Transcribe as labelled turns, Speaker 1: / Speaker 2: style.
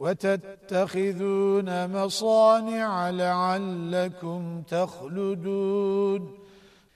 Speaker 1: وتتخذون مصانع لعلكم تخلدون.